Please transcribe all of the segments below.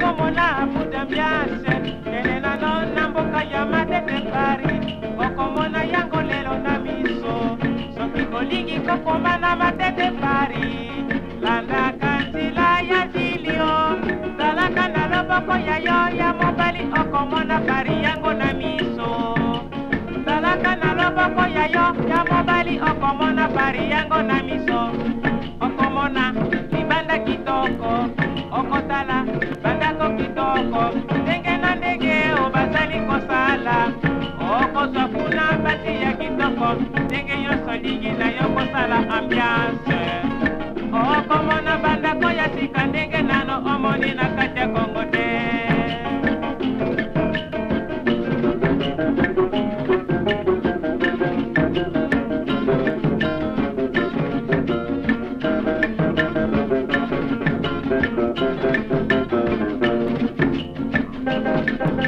komona buda mbiase kelelano na mboka ya matete pari okomona yango lelo na miso soki bolingi kokoma na pari landaka nzela ya zilio zalaka na loboko ya yo ya mobali okomona pari yango na miso zalaka na loboko ya yo ya mobali okomona pari yango na miso na yo kosala ambiance. Okomona bandako ya sika ndenge nano omoni na kati ya kongo te. bapeti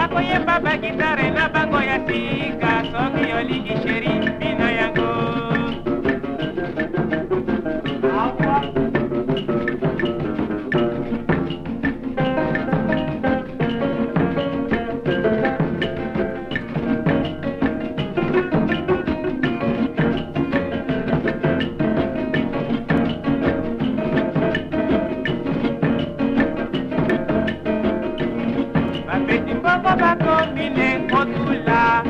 bakoyemba bagitare na bango ya sika soki olingi sheri bino yango. bapeti mbongo bakombine nkotula